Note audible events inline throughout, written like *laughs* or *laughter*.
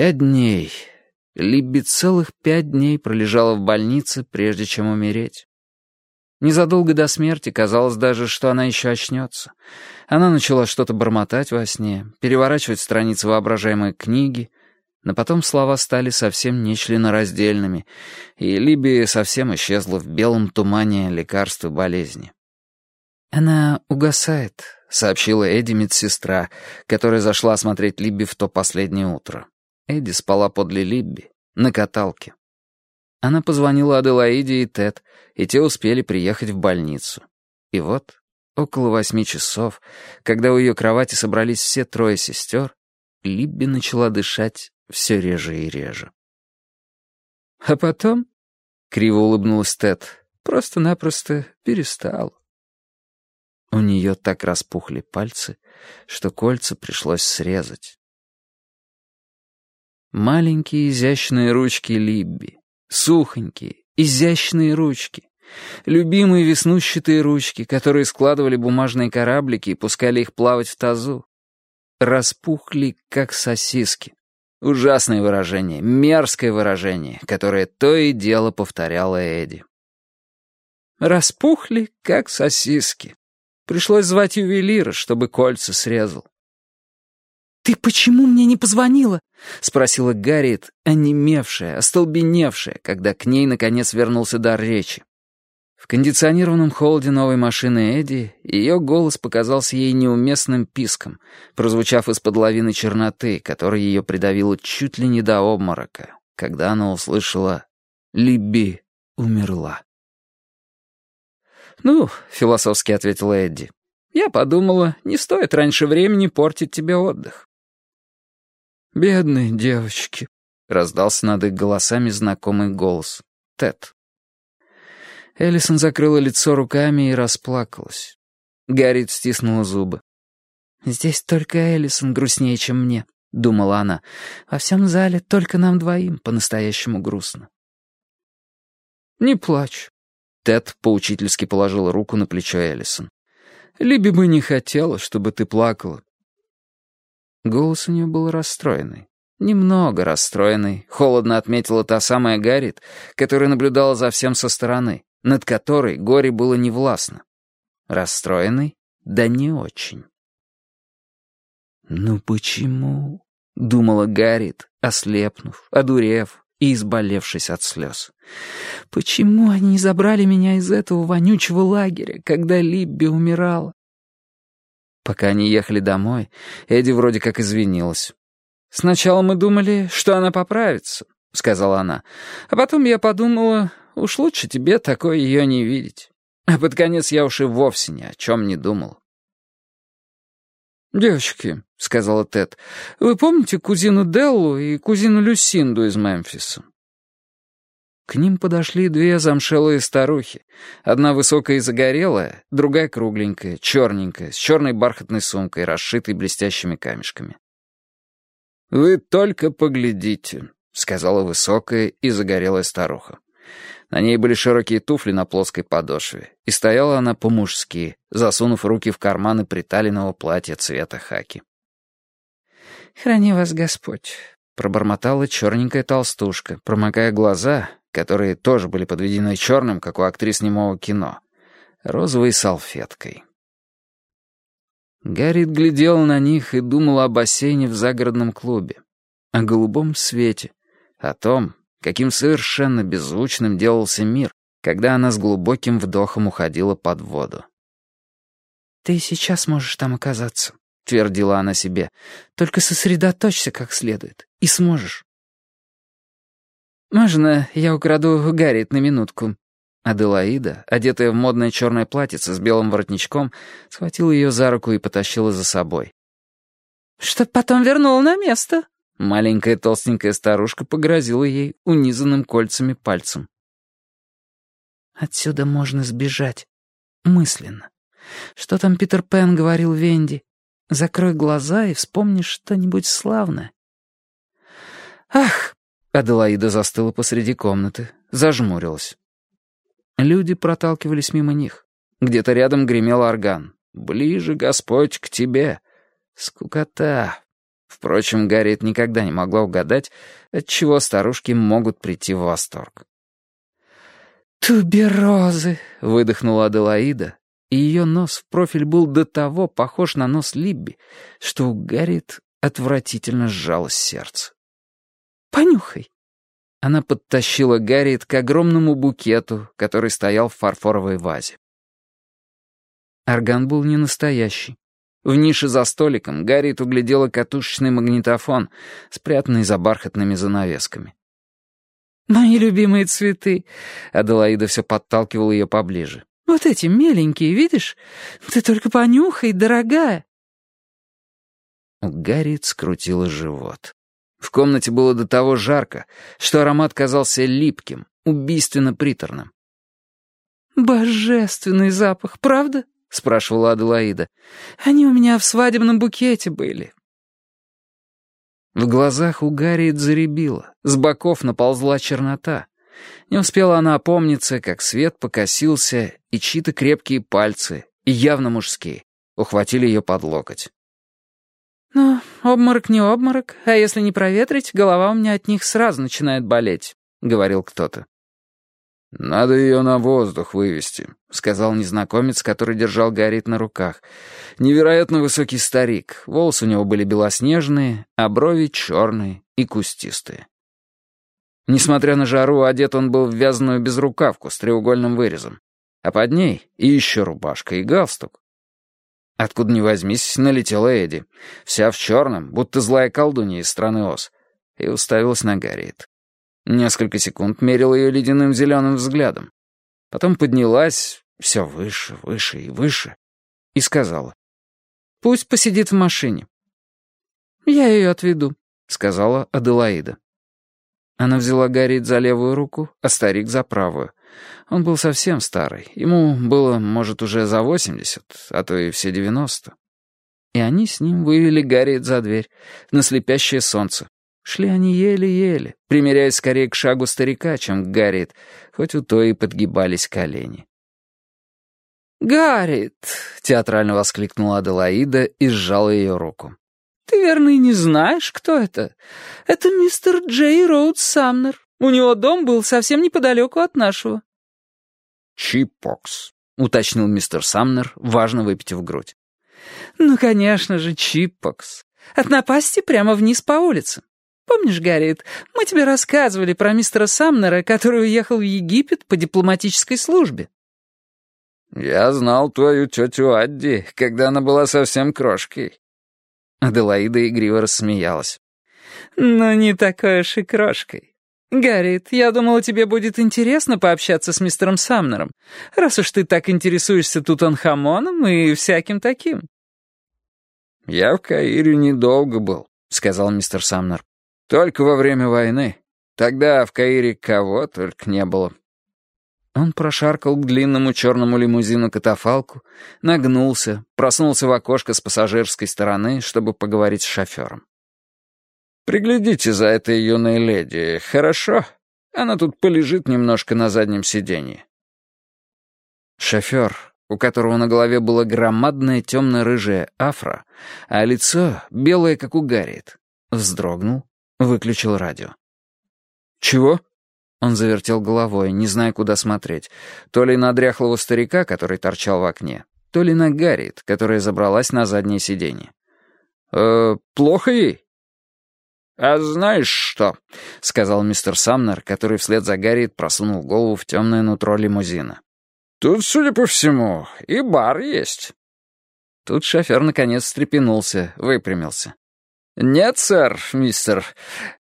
Пять дней. Либби целых пять дней пролежала в больнице, прежде чем умереть. Незадолго до смерти казалось даже, что она еще очнется. Она начала что-то бормотать во сне, переворачивать страницы воображаемой книги, но потом слова стали совсем нечленораздельными, и Либи совсем исчезла в белом тумане лекарства болезни. «Она угасает», — сообщила Эдди медсестра, которая зашла осмотреть Либби в то последнее утро. Эдди спала подле Либби, на каталке. Она позвонила Аделаиде и Тед, и те успели приехать в больницу. И вот, около восьми часов, когда у ее кровати собрались все трое сестер, Либби начала дышать все реже и реже. А потом, — криво улыбнулась Тед, — просто-напросто перестал. У нее так распухли пальцы, что кольца пришлось срезать. Маленькие изящные ручки Либби. Сухонькие, изящные ручки. Любимые веснущатые ручки, которые складывали бумажные кораблики и пускали их плавать в тазу. Распухли, как сосиски. Ужасное выражение, мерзкое выражение, которое то и дело повторяла Эдди. Распухли, как сосиски. Пришлось звать ювелира, чтобы кольца срезал. «Ты почему мне не позвонила?» — спросила Гарриет, онемевшая, остолбеневшая, когда к ней, наконец, вернулся дар речи. В кондиционированном холоде новой машины Эдди ее голос показался ей неуместным писком, прозвучав из-под лавины черноты, которая ее придавила чуть ли не до обморока, когда она услышала «Либи умерла». «Ну», — философски ответила Эдди, — «я подумала, не стоит раньше времени портить тебе отдых. «Бедные девочки», — раздался над их голосами знакомый голос. Тед. Эллисон закрыла лицо руками и расплакалась. Гарриет стиснула зубы. «Здесь только Эллисон грустнее, чем мне», — думала она. «Во всем зале только нам двоим по-настоящему грустно». «Не плачь». Тед поучительски положил руку на плечо Эллисон. «Либи бы не хотела, чтобы ты плакала. Голос у нее был расстроенный. Немного расстроенный, холодно отметила та самая Гаррит, которая наблюдала за всем со стороны, над которой горе было невластно. Расстроенный? Да не очень. «Ну почему?» — думала Гаррит, ослепнув, одурев и изболевшись от слез. «Почему они забрали меня из этого вонючего лагеря, когда Либби умирала? Пока они ехали домой, Эдди вроде как извинилась. «Сначала мы думали, что она поправится», — сказала она. «А потом я подумала, уж лучше тебе такое ее не видеть. А под конец я уж и вовсе ни о чем не думал». «Девочки», — сказала Тед, — «вы помните кузину Деллу и кузину Люсинду из Мемфиса?» К ним подошли две замшелые старухи. Одна высокая и загорелая, другая кругленькая, черненькая, с черной бархатной сумкой, расшитой блестящими камешками. «Вы только поглядите», — сказала высокая и загорелая старуха. На ней были широкие туфли на плоской подошве, и стояла она по-мужски, засунув руки в карманы приталенного платья цвета хаки. «Храни вас Господь», — пробормотала черненькая толстушка, промокая глаза которые тоже были подведены черным, как у актрис немого кино, розовой салфеткой. Гаррит глядел на них и думал о бассейне в загородном клубе, о голубом свете, о том, каким совершенно беззвучным делался мир, когда она с глубоким вдохом уходила под воду. «Ты сейчас можешь там оказаться», — твердила она себе. «Только сосредоточься как следует, и сможешь». «Можно я украду Гарриет на минутку?» Аделаида, одетая в модное черное платьице с белым воротничком, схватила ее за руку и потащила за собой. «Чтоб потом вернул на место!» Маленькая толстенькая старушка погрозила ей унизанным кольцами пальцем. «Отсюда можно сбежать. Мысленно. Что там Питер Пен говорил Венди? Закрой глаза и вспомни что-нибудь славное». «Ах!» Аделаида застыла посреди комнаты, зажмурилась. Люди проталкивались мимо них. Где-то рядом гремел орган. «Ближе, Господь, к тебе!» Скукота. Впрочем, Гарриет никогда не могла угадать, от чего старушки могут прийти в восторг. «Туберозы!» — выдохнула Аделаида, и ее нос в профиль был до того похож на нос Либби, что у Гарриет отвратительно сжалось сердце. «Понюхай!» Она подтащила Гарриет к огромному букету, который стоял в фарфоровой вазе. Орган был не настоящий. В нише за столиком Гарриет углядела катушечный магнитофон, спрятанный за бархатными занавесками. «Мои любимые цветы!» Аделаида все подталкивала ее поближе. «Вот эти меленькие, видишь? Ты только понюхай, дорогая!» У Гарриет скрутило живот. В комнате было до того жарко, что аромат казался липким, убийственно приторным. «Божественный запах, правда?» — спрашивала Аделаида. «Они у меня в свадебном букете были». В глазах у Гарриет заребило, с боков наползла чернота. Не успела она опомниться, как свет покосился, и чьи-то крепкие пальцы, явно мужские, ухватили ее под локоть. «Ну, обморок не обморок, а если не проветрить, голова у меня от них сразу начинает болеть», — говорил кто-то. «Надо ее на воздух вывести», — сказал незнакомец, который держал Гаррит на руках. Невероятно высокий старик, волосы у него были белоснежные, а брови черные и кустистые. Несмотря на жару, одет он был в вязаную безрукавку с треугольным вырезом, а под ней и еще рубашка и галстук. Откуда ни возьмись, налетела Эдди, вся в черном, будто злая колдунья из страны Оз, и уставилась на Гарриет. Несколько секунд мерила ее ледяным зеленым взглядом. Потом поднялась все выше, выше и выше и сказала. «Пусть посидит в машине». «Я ее отведу», — сказала Аделаида. Она взяла Гарриет за левую руку, а старик за правую. Он был совсем старый. Ему было, может, уже за восемьдесят, а то и все девяносто. И они с ним вывели Гарриет за дверь, на слепящее солнце. Шли они еле-еле, примеряясь скорее к шагу старика, чем к Гарриет, хоть у той и подгибались колени. «Гарриет!» — театрально воскликнула Аделаида и сжала ее руку. «Ты, верно, и не знаешь, кто это? Это мистер Джей Роуд Самнер. У него дом был совсем неподалеку от нашего». «Чиппокс», — уточнил мистер Самнер, важно выпятив грудь. «Ну, конечно же, Чиппокс. От напасти прямо вниз по улице. Помнишь, Гарриет, мы тебе рассказывали про мистера Самнера, который уехал в Египет по дипломатической службе?» «Я знал твою тетю Адди, когда она была совсем крошкой». Аделаида игриво рассмеялась. «Но не такой уж и крошкой. «Гарриет, я думала, тебе будет интересно пообщаться с мистером Самнером, раз уж ты так интересуешься Тутанхамоном и всяким таким». «Я в Каире недолго был», — сказал мистер Самнер. «Только во время войны. Тогда в Каире кого только не было». Он прошаркал к длинному черному лимузину-катафалку, нагнулся, проснулся в окошко с пассажирской стороны, чтобы поговорить с шофером. Приглядите за этой юной леди, хорошо? Она тут полежит немножко на заднем сиденье». Шофер, у которого на голове было громадное темно-рыжее афро, а лицо белое, как у Гарриет, вздрогнул, выключил радио. «Чего?» Он завертел головой, не зная, куда смотреть. То ли на дряхлого старика, который торчал в окне, то ли на Гарриет, которая забралась на заднее сиденье. «Э, «Плохо ей?» «А знаешь что?» — сказал мистер Самнер, который вслед за Гарриет просунул голову в темное нутро лимузина. «Тут, судя по всему, и бар есть». Тут шофер наконец встрепенулся, выпрямился. «Нет, сэр, мистер,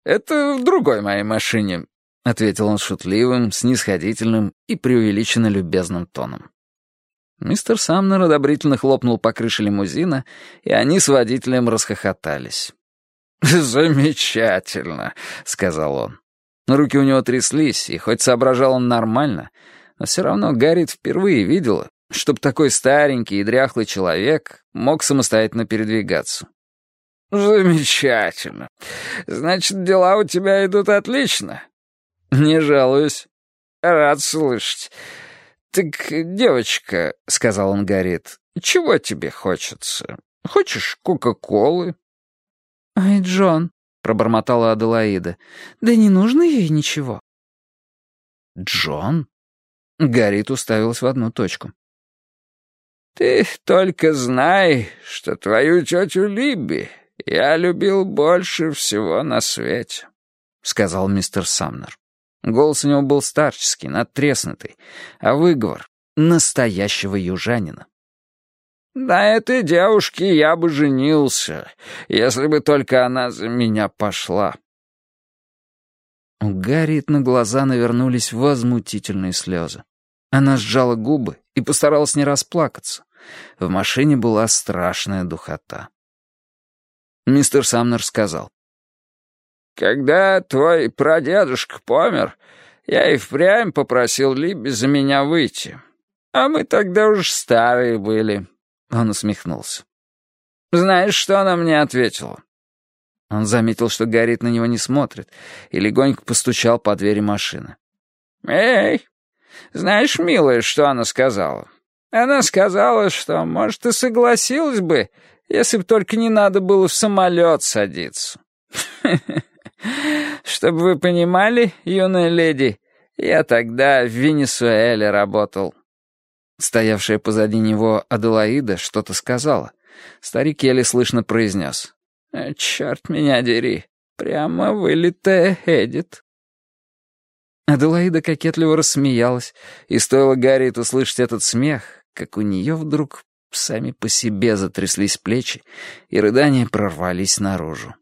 это в другой моей машине», — ответил он шутливым, снисходительным и преувеличенно любезным тоном. Мистер Самнер одобрительно хлопнул по крыше лимузина, и они с водителем расхохотались. *laughs* «Замечательно», — сказал он. Руки у него тряслись, и хоть соображал он нормально, но все равно Гаррит впервые видела, чтобы такой старенький и дряхлый человек мог самостоятельно передвигаться. «Замечательно. Значит, дела у тебя идут отлично?» «Не жалуюсь. Рад слышать. Так, девочка», — сказал он Гаррит, — «чего тебе хочется? Хочешь Кока-Колы «Ай, Джон», — пробормотала Аделаида, — «да не нужно ей ничего». «Джон?» Гарит уставилась в одну точку. «Ты только знай, что твою тетю Либби я любил больше всего на свете», — сказал мистер Самнер. Голос у него был старческий, надтреснутый, а выговор — настоящего южанина. «На этой девушке я бы женился, если бы только она за меня пошла». У Гарриет на глаза навернулись возмутительные слезы. Она сжала губы и постаралась не расплакаться. В машине была страшная духота. Мистер Самнер сказал. «Когда твой прадедушка помер, я и впрямь попросил Либи за меня выйти. А мы тогда уж старые были». Он усмехнулся. «Знаешь, что она мне ответила?» Он заметил, что Гарриет на него не смотрит, и легонько постучал по двери машины. «Эй, знаешь, милая, что она сказала? Она сказала, что, может, и согласилась бы, если бы только не надо было в самолет садиться. *laughs* Чтобы вы понимали, юная леди, я тогда в Венесуэле работал». Стоявшая позади него Аделаида что-то сказала. Старик еле слышно произнес. «Э, «Черт меня дери, прямо вылитая Эдит». Аделаида кокетливо рассмеялась, и стоило Гарриет услышать этот смех, как у нее вдруг сами по себе затряслись плечи, и рыдания прорвались наружу.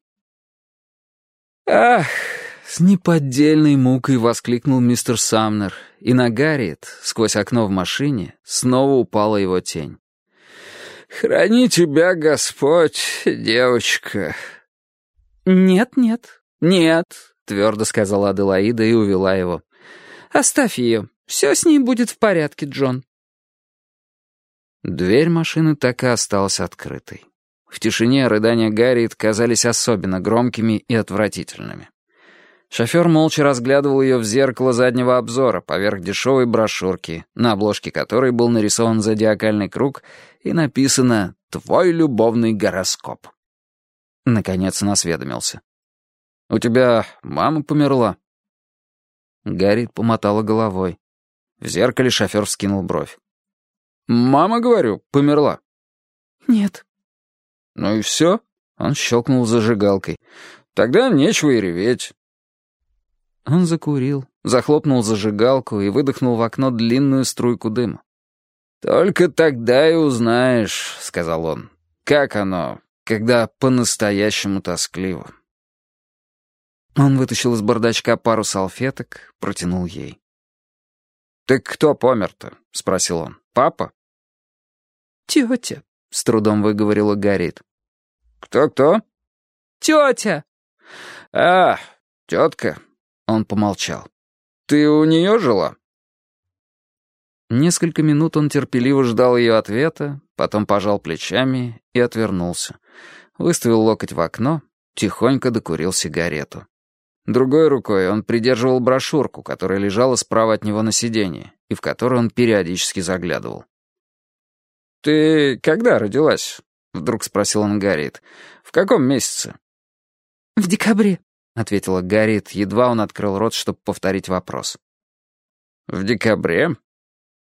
«Ах!» — с неподдельной мукой воскликнул мистер Самнер, и на Гарриет, сквозь окно в машине, снова упала его тень. «Храни тебя, Господь, девочка!» «Нет, нет, нет», — твердо сказала Аделаида и увела его. «Оставь ее. Все с ней будет в порядке, Джон». Дверь машины так и осталась открытой. В тишине рыдания Гарриет казались особенно громкими и отвратительными. Шофер молча разглядывал ее в зеркало заднего обзора поверх дешевой брошюрки, на обложке которой был нарисован зодиакальный круг и написано «Твой любовный гороскоп». Наконец он осведомился. «У тебя мама померла?» Гарри помотала головой. В зеркале шофер вскинул бровь. «Мама, говорю, померла?» «Нет». «Ну и все?» — он щелкнул зажигалкой. «Тогда нечего и реветь». Он закурил, захлопнул зажигалку и выдохнул в окно длинную струйку дыма. «Только тогда и узнаешь», — сказал он, — «как оно, когда по-настоящему тоскливо». Он вытащил из бардачка пару салфеток, протянул ей. «Так кто помер-то?» — спросил он. «Папа?» «Тетя», — с трудом выговорила Гарриет. «Кто-кто?» «Тетя!» «А, тетка!» — он помолчал. «Ты у нее жила?» Несколько минут он терпеливо ждал ее ответа, потом пожал плечами и отвернулся. Выставил локоть в окно, тихонько докурил сигарету. Другой рукой он придерживал брошюрку, которая лежала справа от него на сиденье, и в которую он периодически заглядывал. «Ты когда родилась?» — вдруг спросил он Гарриет. «В каком месяце?» «В декабре», — ответила Гарриет, едва он открыл рот, чтобы повторить вопрос. «В декабре?»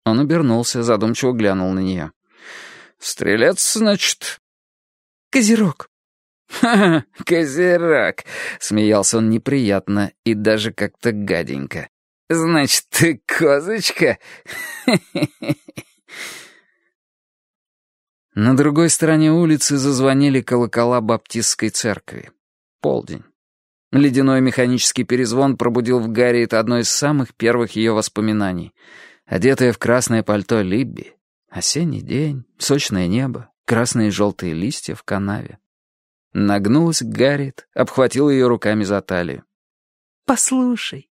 Он обернулся, задумчиво глянул на нее. «Стрелец, значит?» «Козерог», «Ха-ха, козерог!» — смеялся он неприятно и даже как-то гаденько. «Значит, ты козочка?» *laughs* На другой стороне улицы зазвонили колокола баптистской церкви. Полдень. Ледяной механический перезвон пробудил в Гарриет одно из самых первых ее воспоминаний. Одетая в красное пальто Либби. Осенний день, сочное небо, красные и желтые листья в канаве. Нагнулась Гарриет, обхватила ее руками за талию. «Послушай».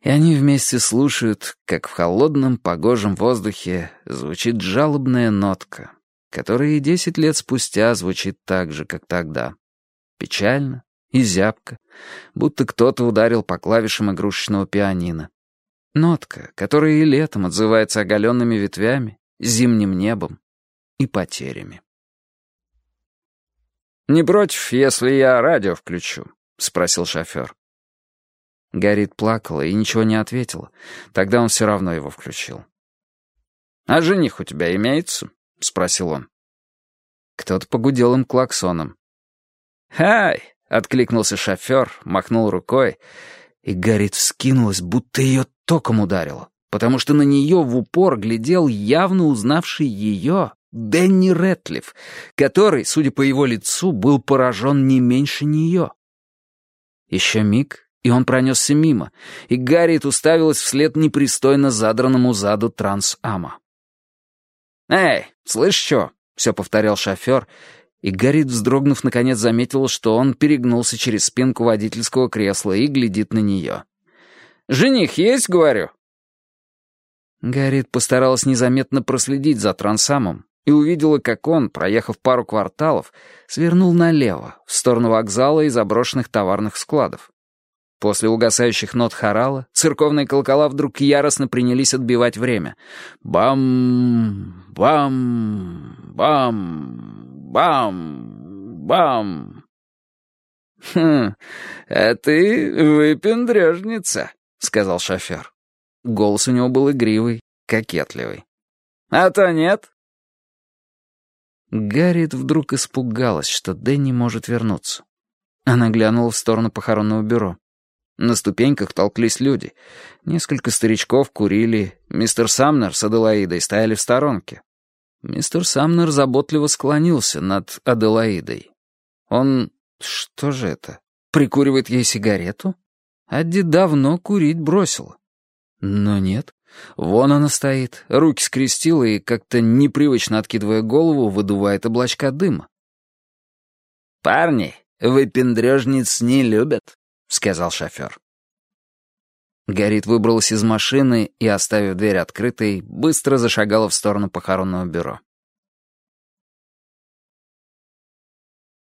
И они вместе слушают, как в холодном погожем воздухе звучит жалобная нотка, которая и десять лет спустя звучит так же, как тогда. Печально и зябко, будто кто-то ударил по клавишам игрушечного пианино. Нотка, которая и летом отзывается оголенными ветвями, зимним небом и потерями. «Не против, если я радио включу?» — спросил шофер. Гарит плакала и ничего не ответила. Тогда он все равно его включил. «А жених у тебя имеется?» — спросил он. Кто-то погудел им клаксоном. «Хай!» — откликнулся шофер, махнул рукой, и Гарит вскинулась, будто ее током ударило, потому что на нее в упор глядел явно узнавший ее Дэнни Рэтлиф, который, судя по его лицу, был поражен не меньше нее. Еще миг, и он пронесся мимо, и Гарриет уставилась вслед непристойно задранному заду Трансама. «Эй, слышь, что?» — все повторял шофер, и Гарриет, вздрогнув, наконец заметила, что он перегнулся через спинку водительского кресла и глядит на нее. «Жених есть, говорю?» Гарриет постаралась незаметно проследить за Трансамом и увидела, как он, проехав пару кварталов, свернул налево, в сторону вокзала и заброшенных товарных складов. После угасающих нот хорала церковные колокола вдруг яростно принялись отбивать время. Бам! Бам! Бам! Бам! Бам! «Хм, а ты выпендрежница», — сказал шофер. Голос у него был игривый, кокетливый. «А то нет». Гарриет вдруг испугалась, что Дэнни может вернуться. Она глянула в сторону похоронного бюро. На ступеньках толклись люди. Несколько старичков курили. Мистер Самнер с Аделаидой стояли в сторонке. Мистер Самнер заботливо склонился над Аделаидой. Он... что же это? Прикуривает ей сигарету? Адди давно курить бросила. Но нет. Вон она стоит, руки скрестила и, как-то непривычно откидывая голову, выдувает облачка дыма. «Парни, выпендрежниц не любят», — сказал шофер. Горит выбралась из машины и, оставив дверь открытой, быстро зашагала в сторону похоронного бюро.